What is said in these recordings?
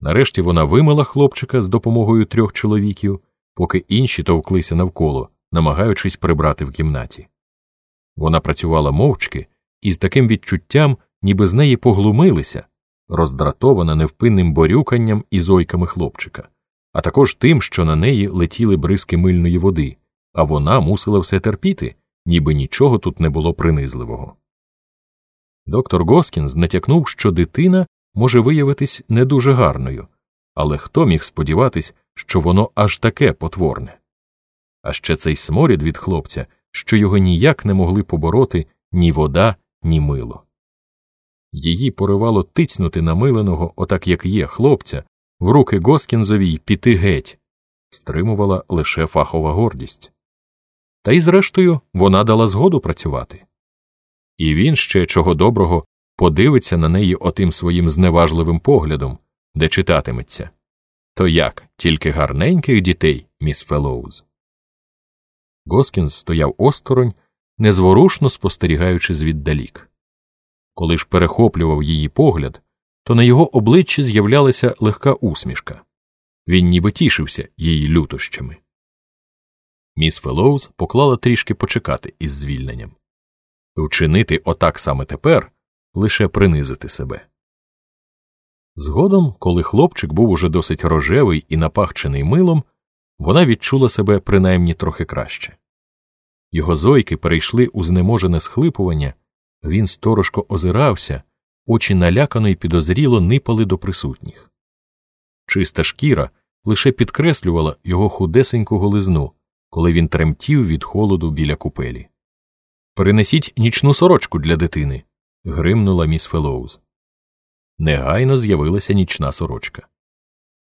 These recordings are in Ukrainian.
Нарешті вона вимила хлопчика з допомогою трьох чоловіків, поки інші товклися навколо, намагаючись прибрати в кімнаті. Вона працювала мовчки і з таким відчуттям, ніби з неї поглумилися, роздратована невпинним борюканням і зойками хлопчика, а також тим, що на неї летіли бризки мильної води, а вона мусила все терпіти, ніби нічого тут не було принизливого. Доктор Госкінс натякнув, що дитина може виявитись не дуже гарною, але хто міг сподіватись, що воно аж таке потворне? А ще цей сморід від хлопця, що його ніяк не могли побороти ні вода, ні мило. Її поривало тицнути намиленого, отак як є, хлопця, в руки Госкінзові й піти геть, стримувала лише фахова гордість. Та й, зрештою, вона дала згоду працювати. І він ще чого доброго подивиться на неї отим своїм зневажливим поглядом, де читатиметься То як, тільки гарненьких дітей, міс Фелоуз. Госкінс стояв осторонь, незворушно спостерігаючи звіддалік. Коли ж перехоплював її погляд, то на його обличчі з'являлася легка усмішка він ніби тішився її лютощами. Міс Фелоуз поклала трішки почекати із звільненням вчинити отак саме тепер лише принизити себе. Згодом, коли хлопчик був уже досить рожевий і напахчений милом, вона відчула себе принаймні трохи краще. Його зойки перейшли у знеможене схлипування, він сторожко озирався, очі налякано й підозріло нипали до присутніх. Чиста шкіра лише підкреслювала його худесеньку голизну, коли він тремтів від холоду біля купелі. Перенесіть нічну сорочку для дитини. Гримнула міс Фелоуз. Негайно з'явилася нічна сорочка.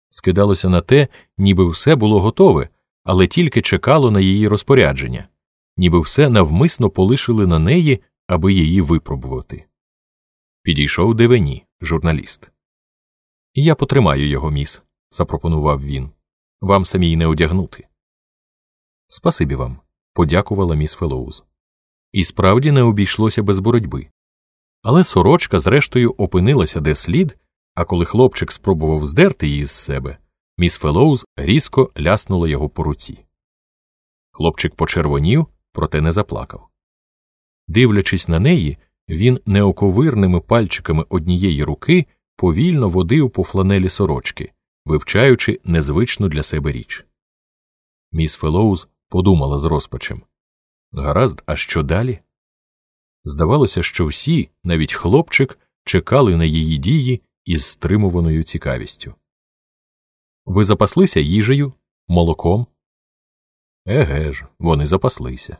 Скидалося на те, ніби все було готове, але тільки чекало на її розпорядження, ніби все навмисно полишили на неї, аби її випробувати. Підійшов Девені, журналіст. Я потримаю його, міс, запропонував він. Вам самій не одягнути. Спасибі вам, подякувала міс Фелоуз. І справді не обійшлося без боротьби. Але сорочка, зрештою, опинилася де слід, а коли хлопчик спробував здерти її з себе, міс Фелоуз різко ляснула його по руці. Хлопчик почервонів, проте не заплакав. Дивлячись на неї, він неоковирними пальчиками однієї руки повільно водив по фланелі сорочки, вивчаючи незвичну для себе річ. Міс Фелоуз подумала з розпачем Гаразд, а що далі? Здавалося, що всі, навіть хлопчик, чекали на її дії із стримуваною цікавістю. Ви запаслися їжею, молоком? Еге ж, вони запаслися.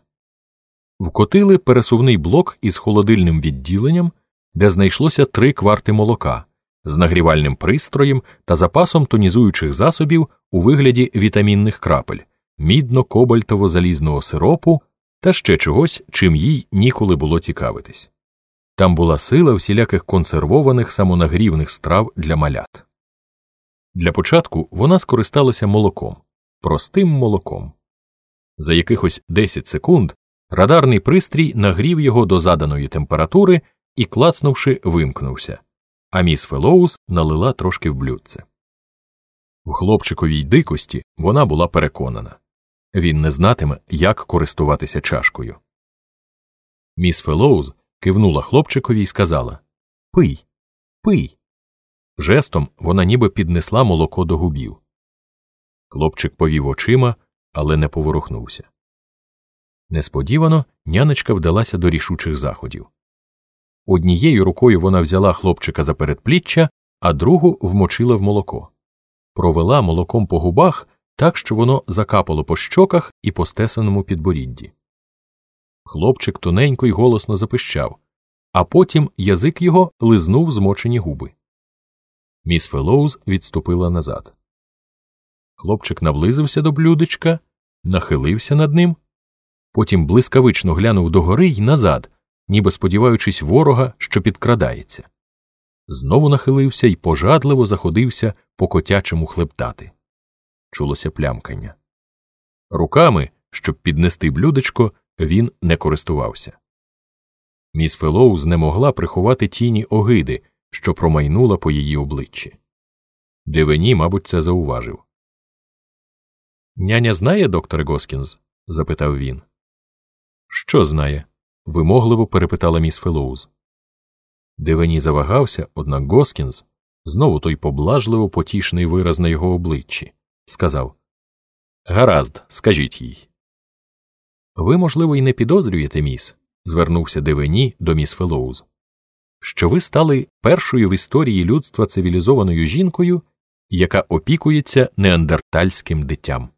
Вкотили пересувний блок із холодильним відділенням, де знайшлося три кварти молока з нагрівальним пристроєм та запасом тонізуючих засобів у вигляді вітамінних крапель, мідно кобальтово залізного сиропу та ще чогось, чим їй ніколи було цікавитись. Там була сила всіляких консервованих самонагрівних страв для малят. Для початку вона скористалася молоком, простим молоком. За якихось 10 секунд радарний пристрій нагрів його до заданої температури і, клацнувши, вимкнувся, а міс Фелоус налила трошки в блюдце. В хлопчиковій дикості вона була переконана він не знатиме, як користуватися чашкою. Міс Фелоуз кивнула хлопчикові і сказала Пий, пий. Жестом вона ніби піднесла молоко до губів. Хлопчик повів очима, але не поворухнувся. Несподівано нянечка вдалася до рішучих заходів. Однією рукою вона взяла хлопчика за передпліччя, а другу вмочила в молоко. Провела молоком по губах так, що воно закапало по щоках і по стесаному підборідді. Хлопчик тоненько й голосно запищав, а потім язик його лизнув змочені губи. Міс Фелоуз відступила назад. Хлопчик наблизився до блюдечка, нахилився над ним, потім блискавично глянув догори й назад, ніби сподіваючись ворога, що підкрадається. Знову нахилився й пожадливо заходився по котячому хлептати чулося плямкання. Руками, щоб піднести блюдечко, він не користувався. Міс Фелоуз не могла приховати тіні огиди, що промайнула по її обличчі. Девені, мабуть, це зауважив. Няня знає, докторе Госкінз? запитав він. Що знає? вимогливо перепитала міс Фелоуз. Девені завагався, однак Госкінз, знову той поблажливо потішний вираз на його обличчі, сказав Гаразд, скажіть їй. Ви, можливо, і не підозрюєте, міс, звернувся Девені до міс Фелоуз, що ви стали першою в історії людства цивілізованою жінкою, яка опікується неандертальським дитям.